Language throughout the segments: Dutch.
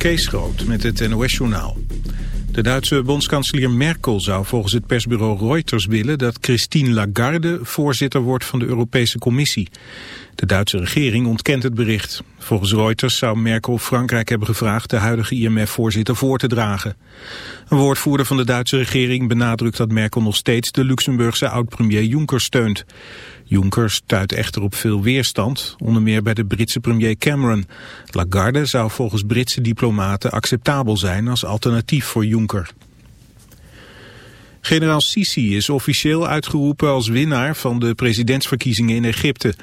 Kees Groot met het NOS-journaal. De Duitse bondskanselier Merkel zou volgens het persbureau Reuters willen dat Christine Lagarde voorzitter wordt van de Europese Commissie. De Duitse regering ontkent het bericht. Volgens Reuters zou Merkel Frankrijk hebben gevraagd de huidige IMF-voorzitter voor te dragen. Een woordvoerder van de Duitse regering benadrukt dat Merkel nog steeds de Luxemburgse oud-premier Juncker steunt. Juncker stuit echter op veel weerstand, onder meer bij de Britse premier Cameron. Lagarde zou volgens Britse diplomaten acceptabel zijn als alternatief voor Juncker. Generaal Sisi is officieel uitgeroepen als winnaar van de presidentsverkiezingen in Egypte. 96,9%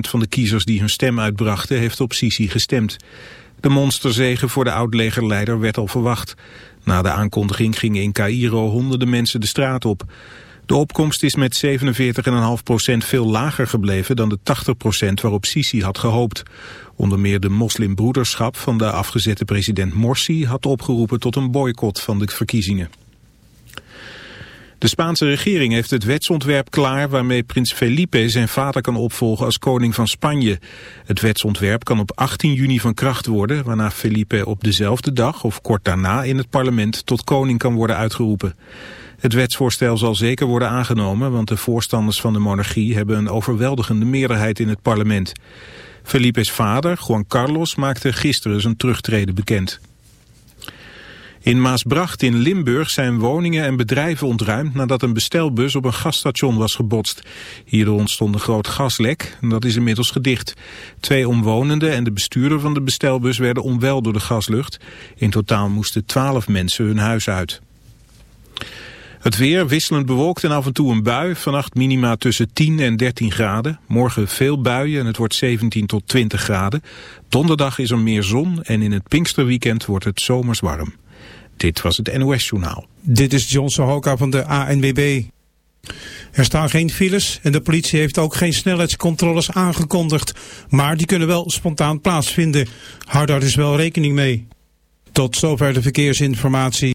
van de kiezers die hun stem uitbrachten heeft op Sisi gestemd. De monsterzegen voor de oud-legerleider werd al verwacht. Na de aankondiging gingen in Cairo honderden mensen de straat op. De opkomst is met 47,5% veel lager gebleven dan de 80% waarop Sisi had gehoopt. Onder meer de moslimbroederschap van de afgezette president Morsi had opgeroepen tot een boycott van de verkiezingen. De Spaanse regering heeft het wetsontwerp klaar waarmee prins Felipe zijn vader kan opvolgen als koning van Spanje. Het wetsontwerp kan op 18 juni van kracht worden, waarna Felipe op dezelfde dag of kort daarna in het parlement tot koning kan worden uitgeroepen. Het wetsvoorstel zal zeker worden aangenomen, want de voorstanders van de monarchie hebben een overweldigende meerderheid in het parlement. Felipe's vader, Juan Carlos, maakte gisteren zijn terugtreden bekend. In Maasbracht in Limburg zijn woningen en bedrijven ontruimd nadat een bestelbus op een gasstation was gebotst. Hierdoor ontstond een groot gaslek en dat is inmiddels gedicht. Twee omwonenden en de bestuurder van de bestelbus werden onwel door de gaslucht. In totaal moesten twaalf mensen hun huis uit. Het weer wisselend bewolkt en af en toe een bui. Vannacht minima tussen 10 en 13 graden. Morgen veel buien en het wordt 17 tot 20 graden. Donderdag is er meer zon en in het Pinksterweekend wordt het zomers warm. Dit was het NOS Journaal. Dit is John Sohoka van de ANWB. Er staan geen files en de politie heeft ook geen snelheidscontroles aangekondigd. Maar die kunnen wel spontaan plaatsvinden. Hou daar dus wel rekening mee. Tot zover de verkeersinformatie.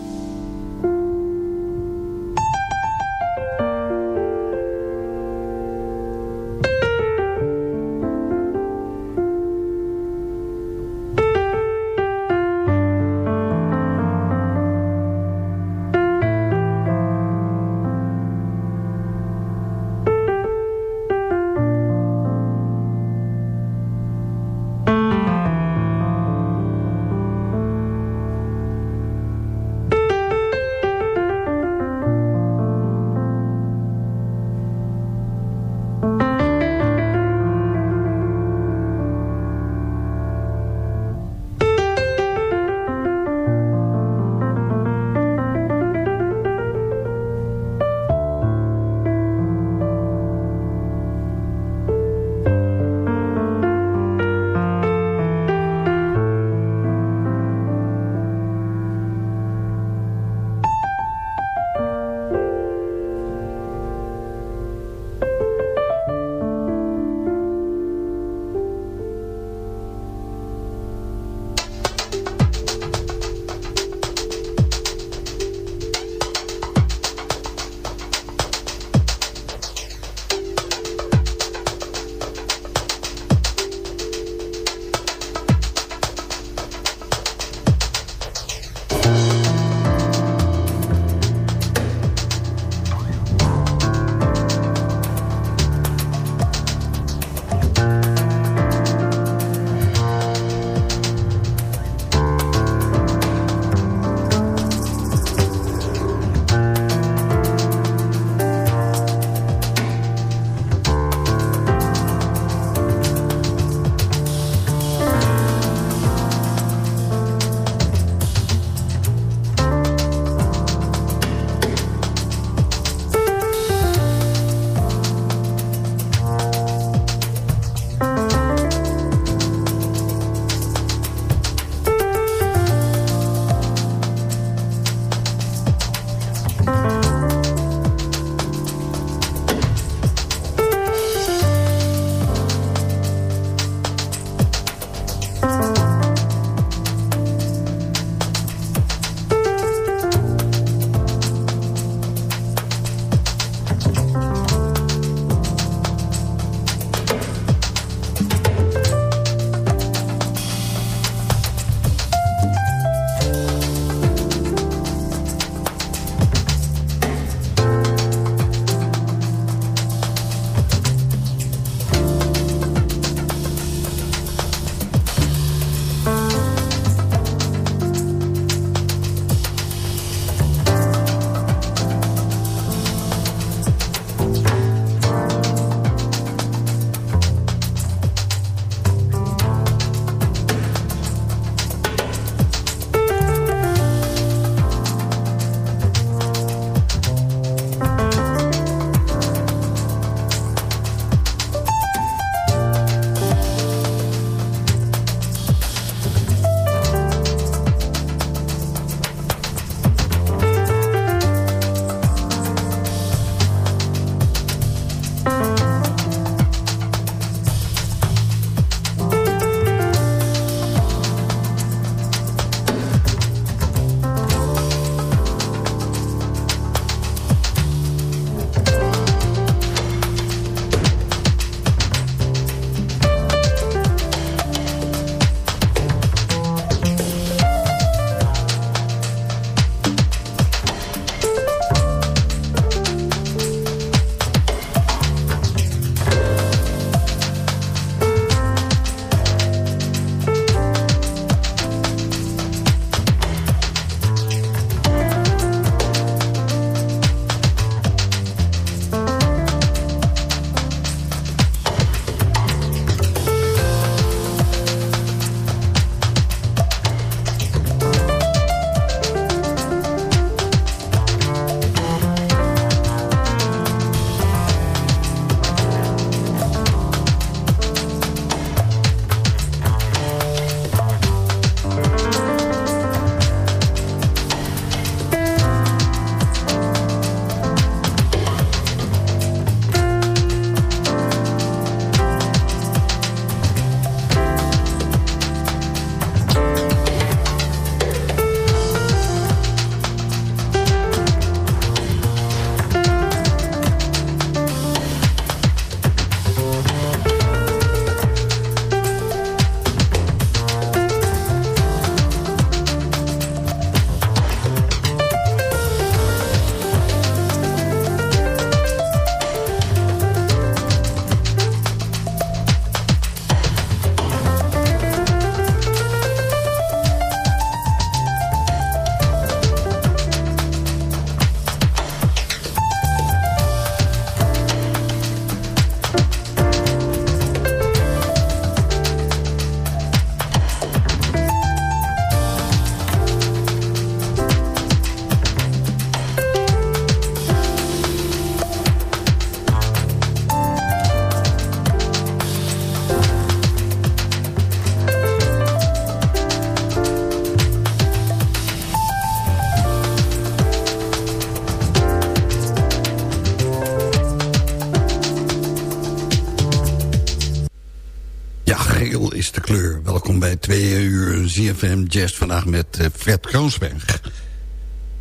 ZFM Jazz vandaag met uh, Fred Kroonsberg.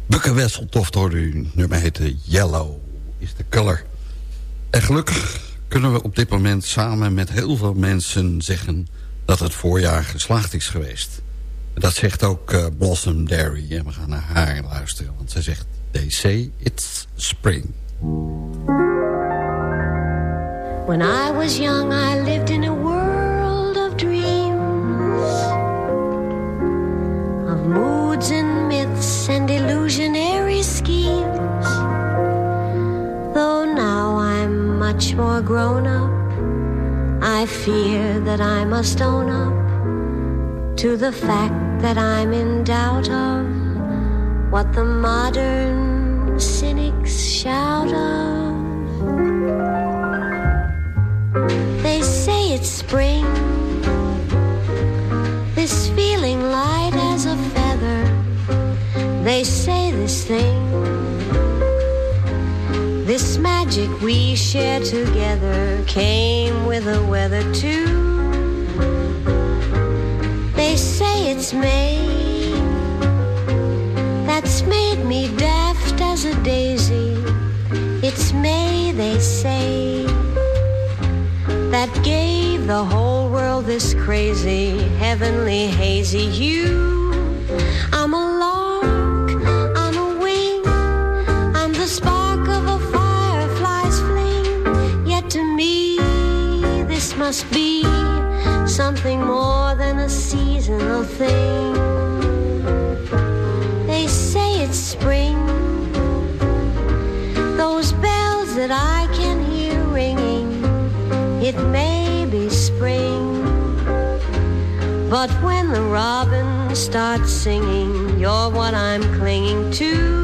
Bukke Wesseltoft hoorde u. Nummer heette Yellow is the color. En gelukkig kunnen we op dit moment samen met heel veel mensen zeggen... dat het voorjaar geslaagd is geweest. Dat zegt ook uh, Blossom Dairy. En we gaan naar haar luisteren. Want zij zegt, they say it's spring. When I was young, I lived in a world much more grown up, I fear that I must own up to the fact that I'm in doubt of what the modern cynics shout of. They say it's spring. This feeling light as a feather. They say this thing. Magic we share together came with the weather too. They say it's May. That's made me daft as a daisy. It's May, they say that gave the whole world this crazy, heavenly, hazy hue. Must be something more than a seasonal thing. They say it's spring, those bells that I can hear ringing it may be spring. But when the robin starts singing, you're what I'm clinging to.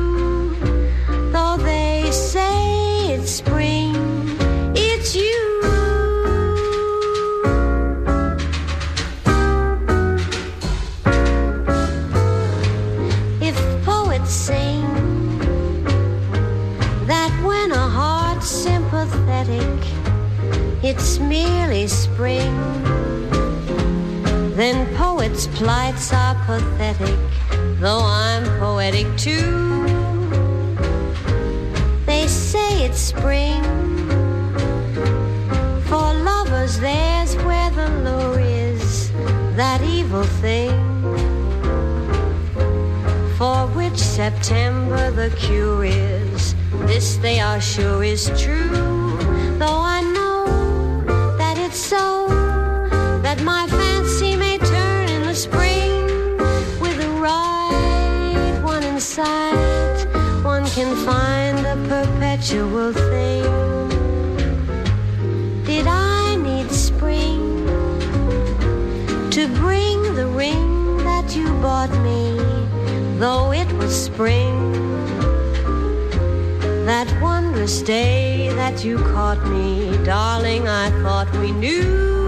Poets' plights are pathetic, though I'm poetic too. They say it's spring. For lovers, there's where the lure is, that evil thing. For which September the cure is, this they are sure is true. Though I perpetual thing. Did I need spring to bring the ring that you bought me, though it was spring? That wondrous day that you caught me, darling, I thought we knew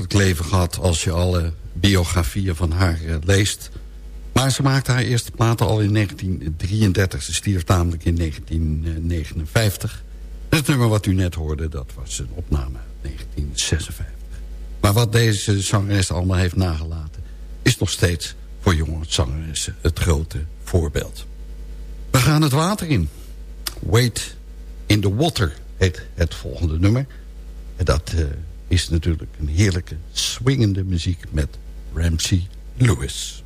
vreselijk leven gehad als je alle biografieën van haar uh, leest. Maar ze maakte haar eerste platen al in 1933. Ze stierf namelijk in 1959. Het nummer wat u net hoorde, dat was een opname uit 1956. Maar wat deze zangeres allemaal heeft nagelaten... is nog steeds voor jonge zangeressen het grote voorbeeld. We gaan het water in. Wait in the Water heet het volgende nummer. En dat uh, is natuurlijk een heerlijke swingende muziek met Ramsey Lewis.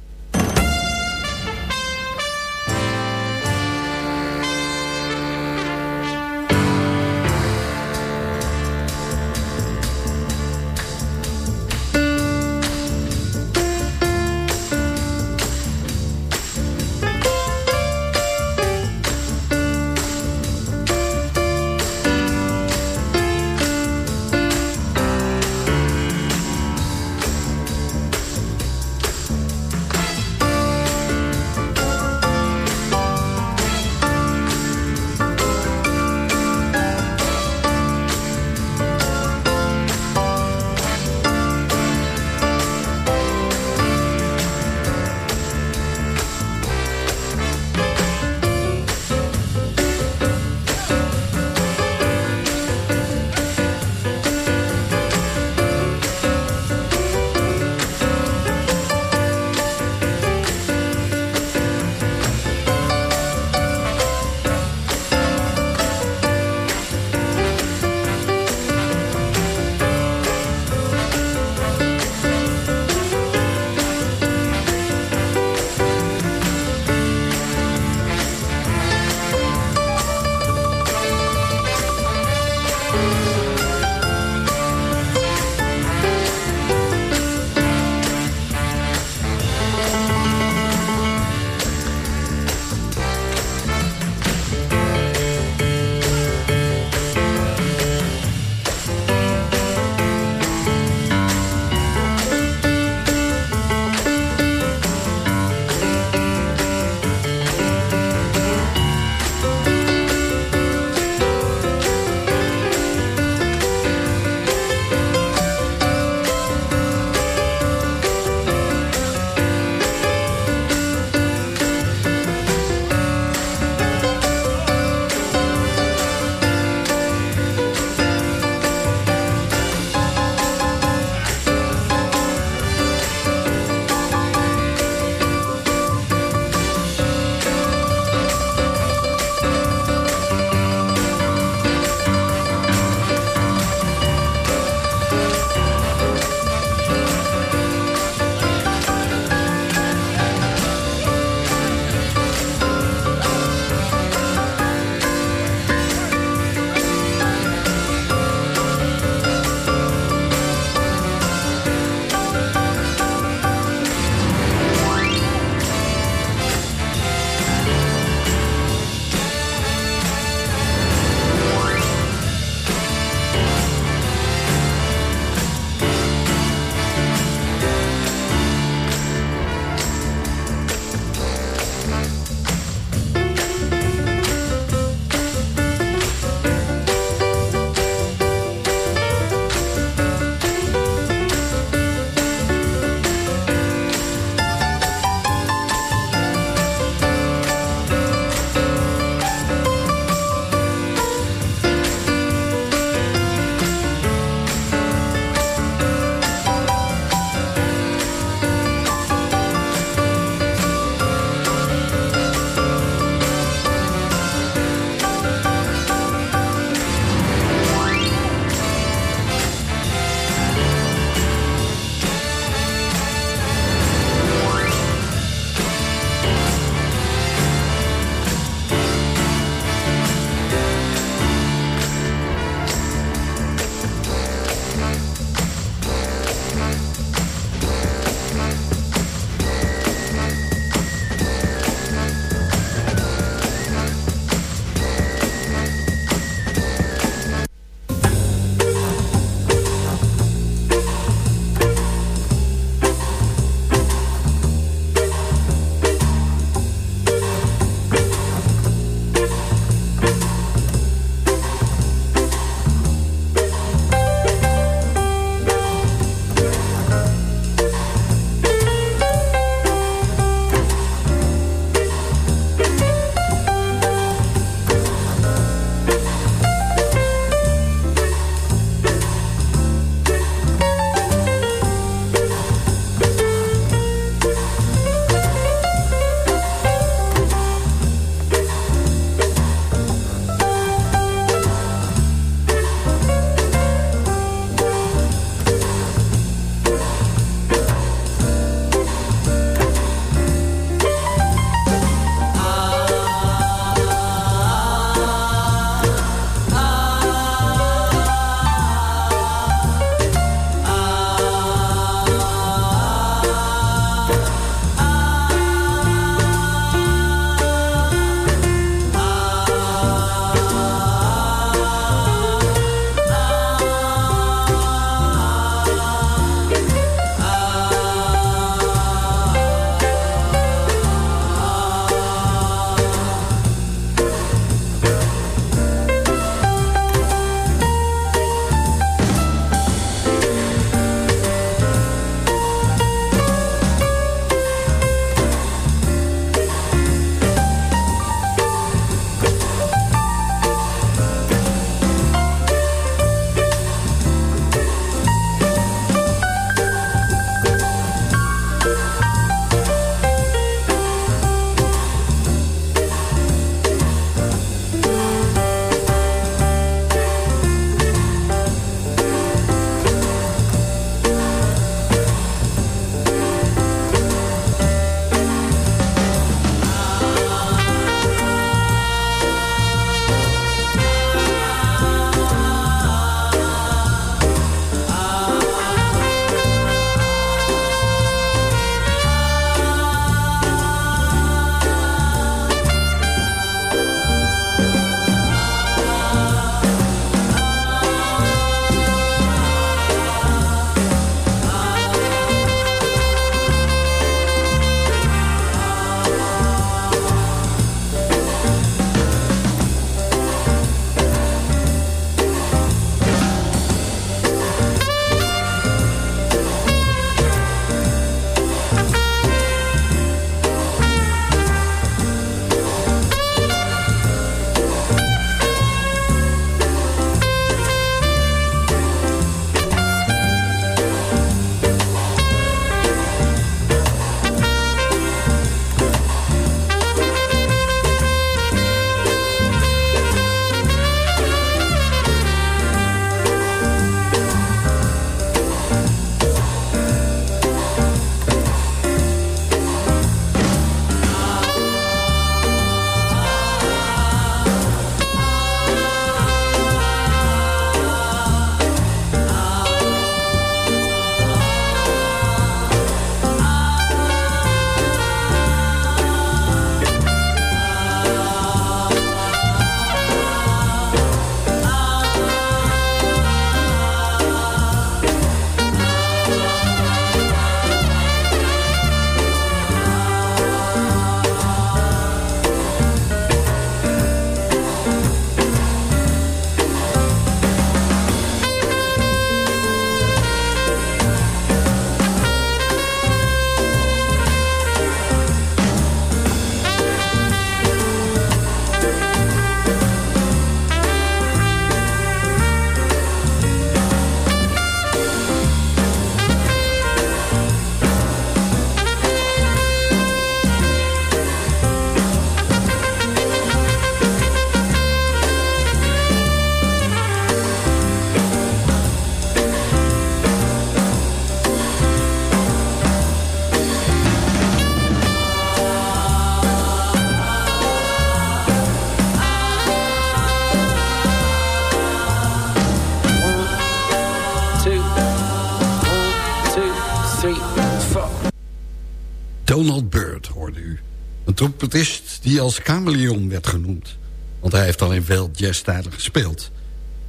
Donald Byrd hoorde u. Een trompetist die als chameleon werd genoemd. Want hij heeft al in veel jazzstijlen gespeeld.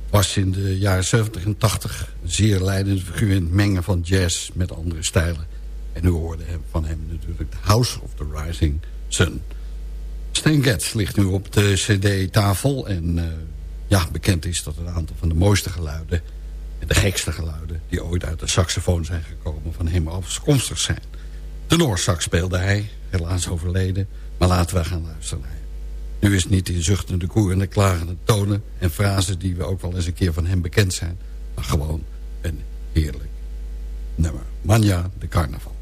Was in de jaren 70 en 80 een zeer leidende figuur in het mengen van jazz met andere stijlen. En u hoorde van hem natuurlijk The House of the Rising Sun. Stan Getz ligt nu op de cd-tafel. En uh, ja, bekend is dat een aantal van de mooiste geluiden... en de gekste geluiden die ooit uit de saxofoon zijn gekomen... van hem afkomstig zijn. De Noorsax speelde hij, helaas overleden. Maar laten we gaan luisteren. Nu is het niet in zuchtende koer en de klagende tonen... en frasen die we ook wel eens een keer van hem bekend zijn... maar gewoon een heerlijk nummer. Manja de Carnaval.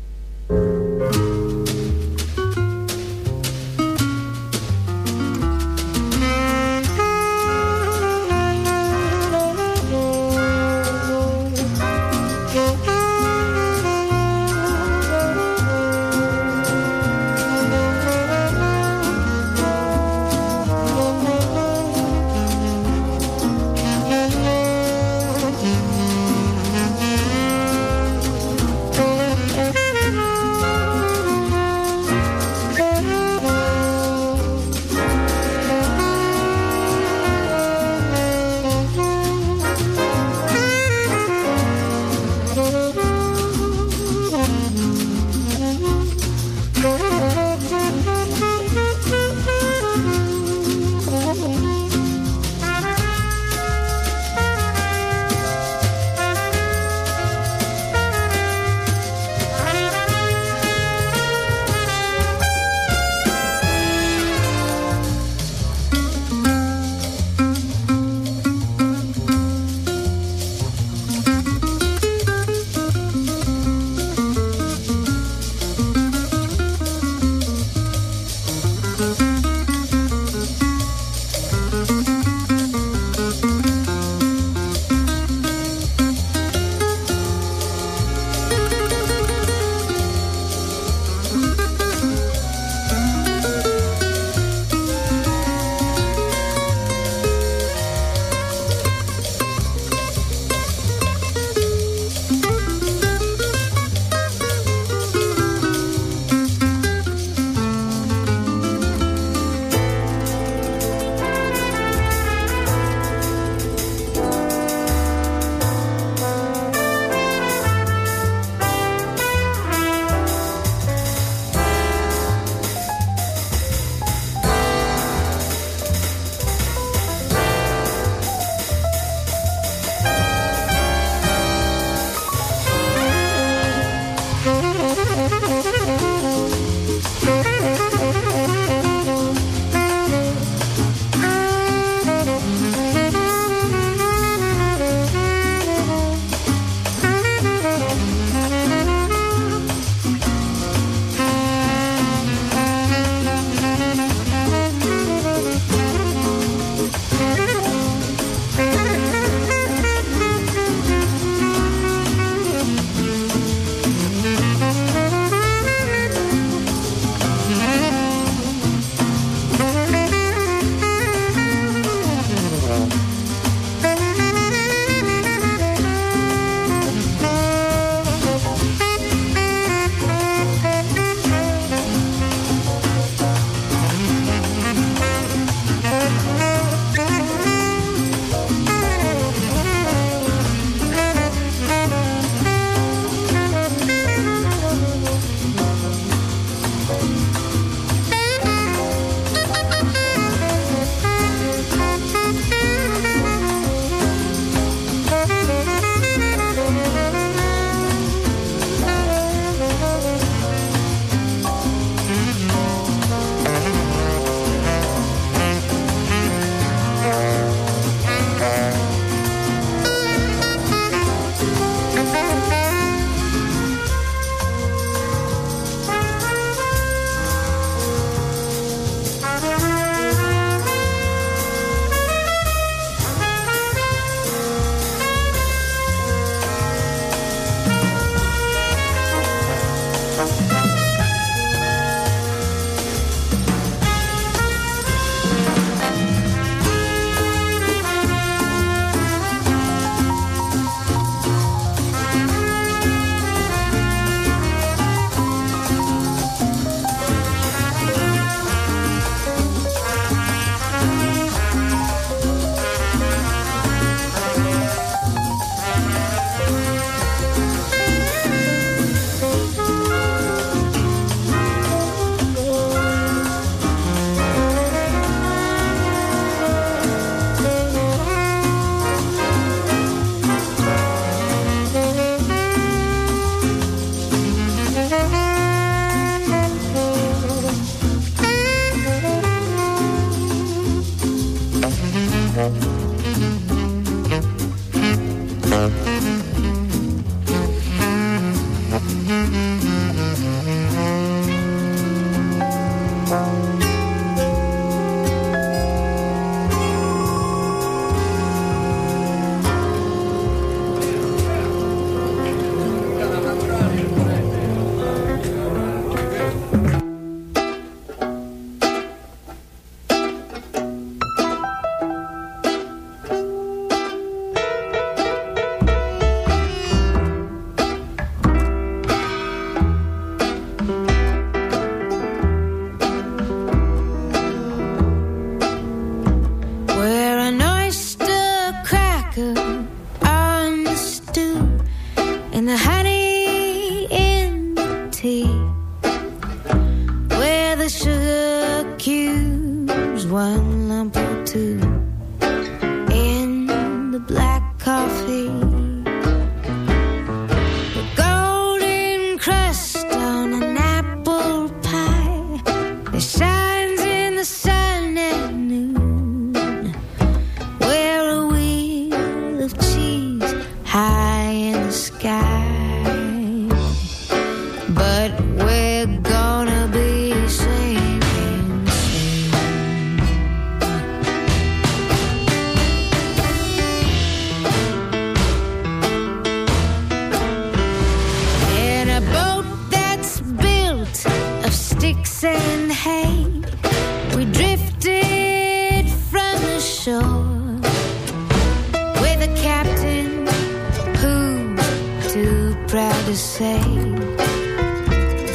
to say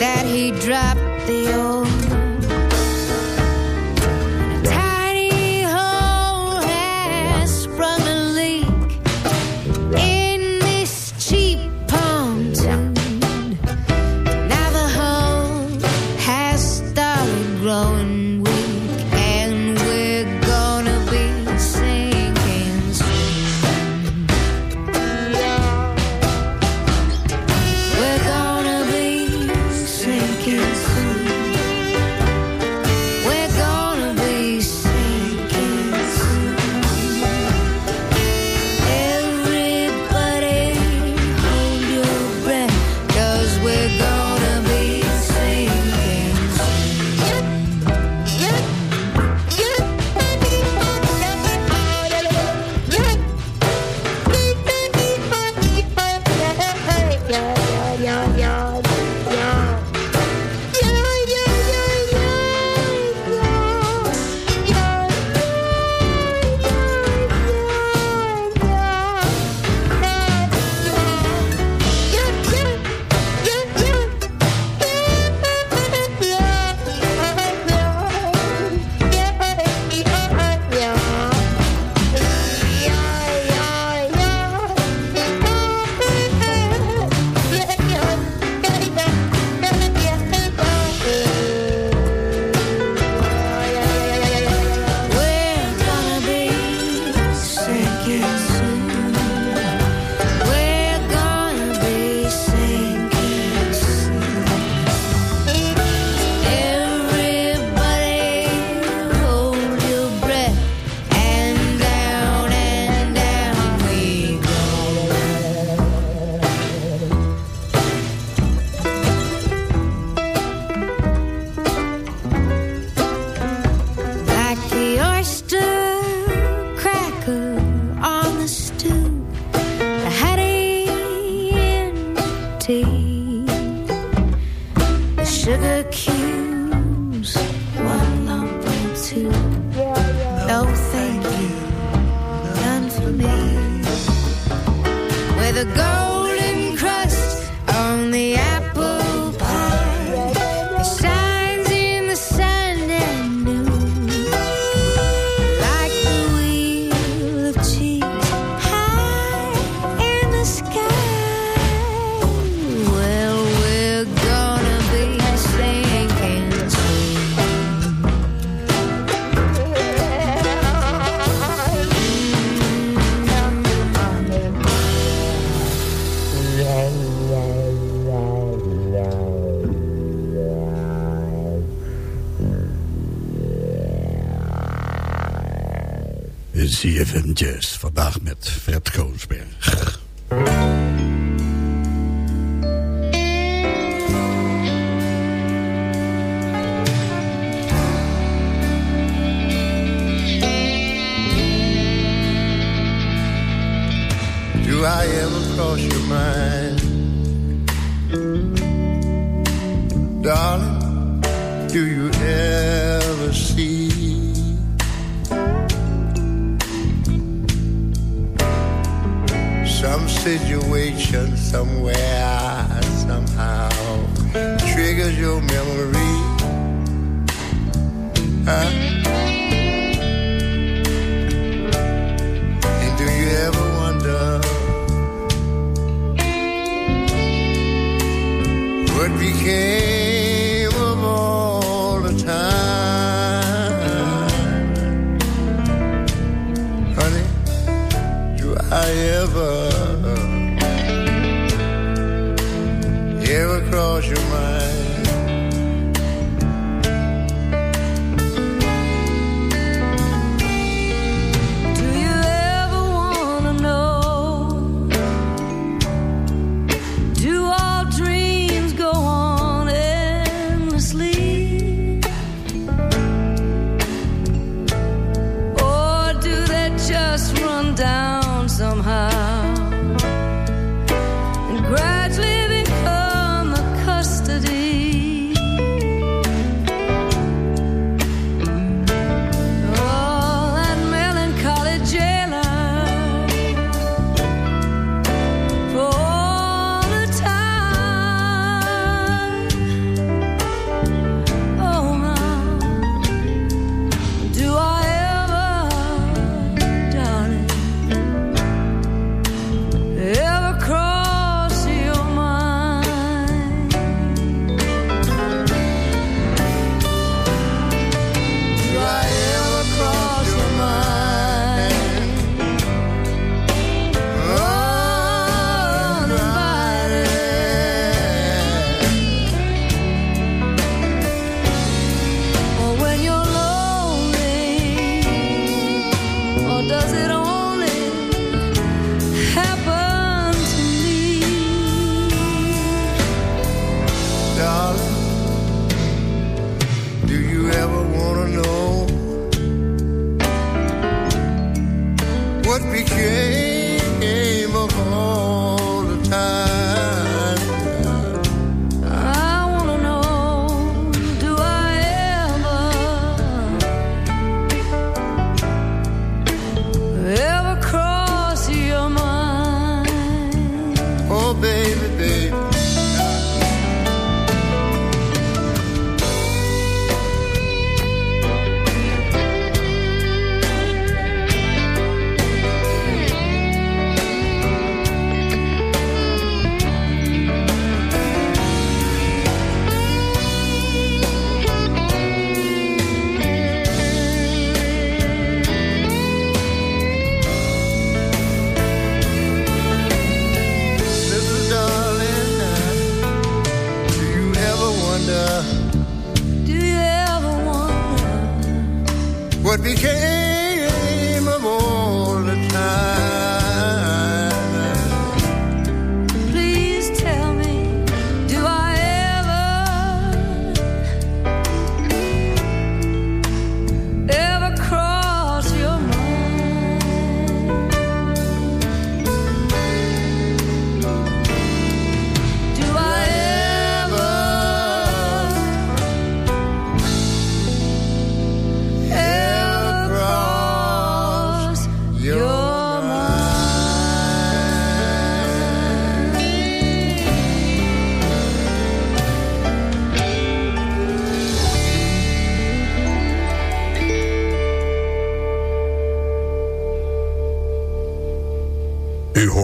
that he dropped the old some situation somewhere, somehow triggers your memory. Huh?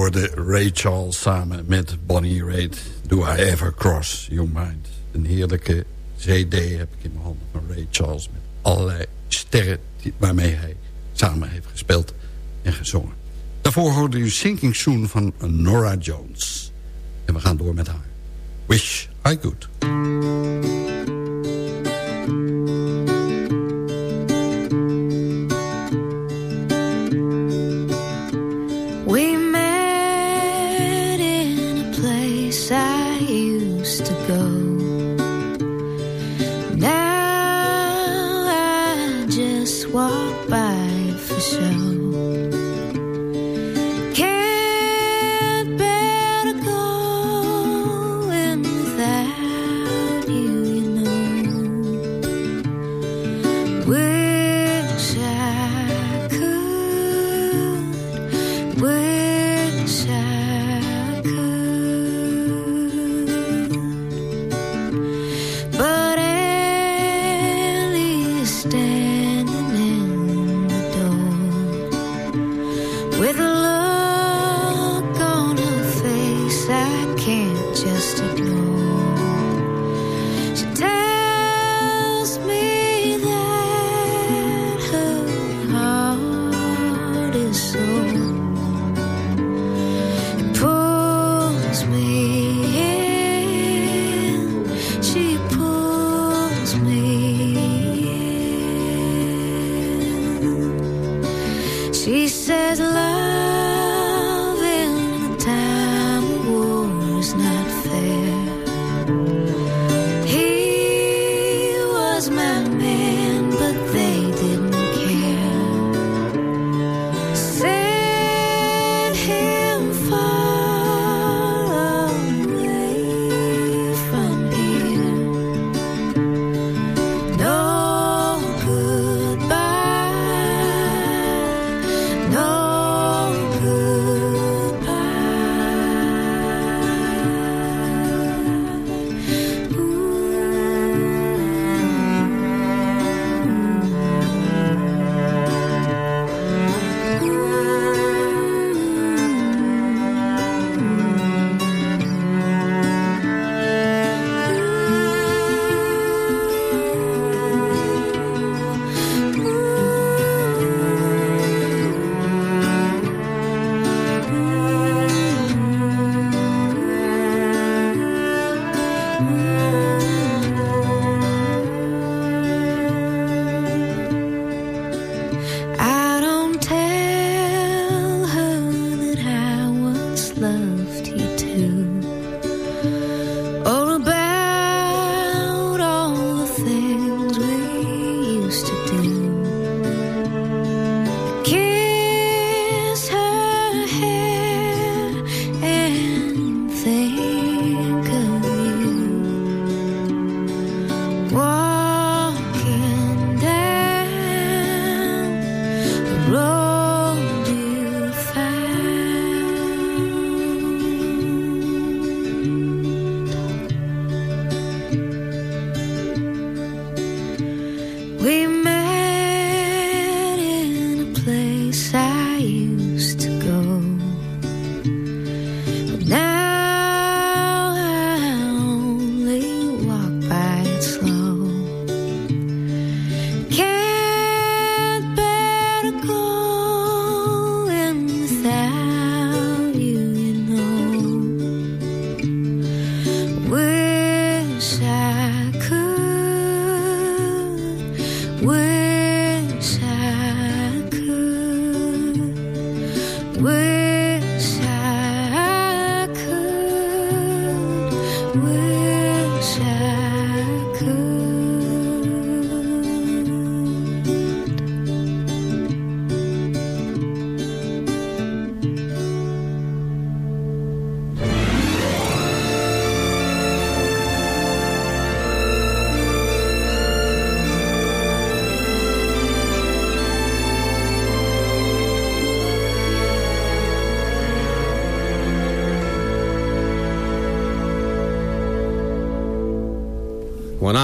hoorde Ray Charles samen met Bonnie Raitt. Do I Ever Cross Your Mind. Een heerlijke cd heb ik in mijn handen van Ray Charles... met allerlei sterren waarmee hij samen heeft gespeeld en gezongen. Daarvoor hoorde u Sinking Soon van Nora Jones. En we gaan door met haar. Wish I Could. says love.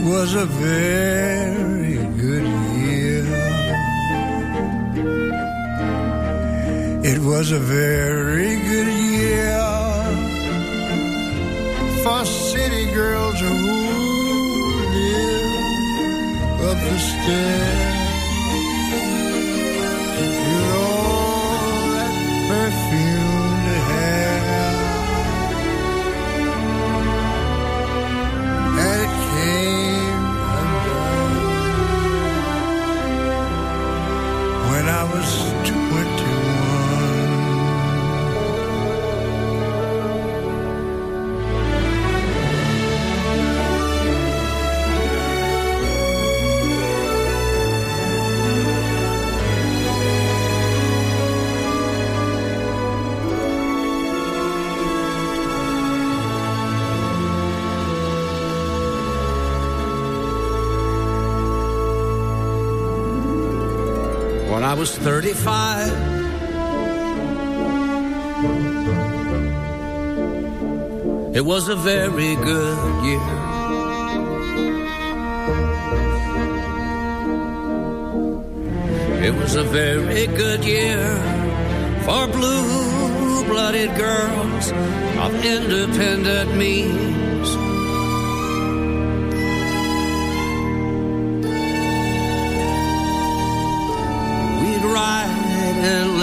was a very good year. It was a very good year for city girls who live up the stairs. Was 35 It was a very good year. It was a very good year For blue-blooded girls Of independent means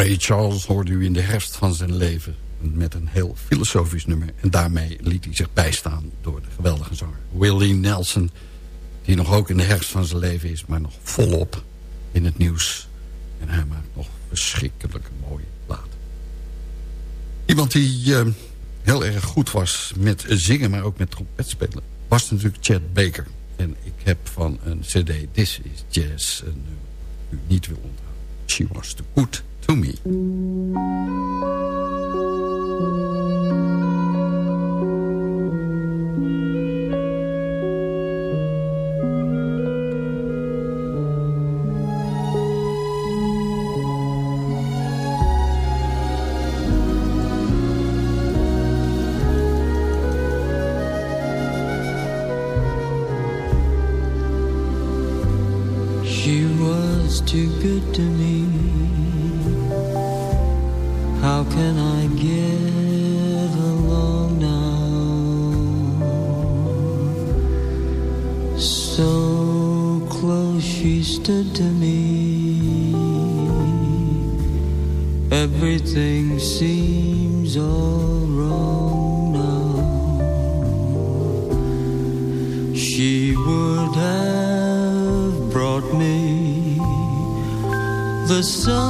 Ray Charles hoorde u in de herfst van zijn leven. Met een heel filosofisch nummer. En daarmee liet hij zich bijstaan door de geweldige zanger Willie Nelson. Die nog ook in de herfst van zijn leven is. Maar nog volop in het nieuws. En hij maakt nog verschrikkelijk mooie platen. Iemand die eh, heel erg goed was met zingen. Maar ook met trompet spelen. Was natuurlijk Chad Baker. En ik heb van een cd This is Jazz. Een u niet wil onthouden. She was too good to me. She was too good to me. Can I get along now? So close she stood to me. Everything seems all wrong now. She would have brought me the sun